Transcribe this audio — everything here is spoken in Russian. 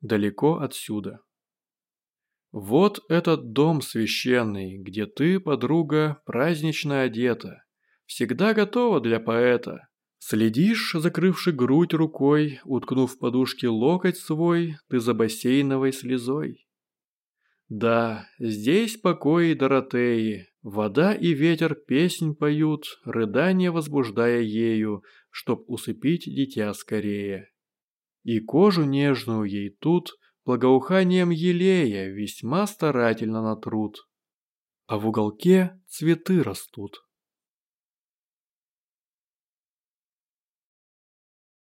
далеко отсюда. Вот этот дом священный, где ты, подруга, празднично одета, всегда готова для поэта. Следишь, закрывши грудь рукой, уткнув в подушке локоть свой, ты за бассейновой слезой. Да, здесь покой Доротеи, вода и ветер песнь поют, рыдание возбуждая ею, чтоб усыпить дитя скорее. И кожу нежную ей тут благоуханием елея весьма старательно натрут. А в уголке цветы растут.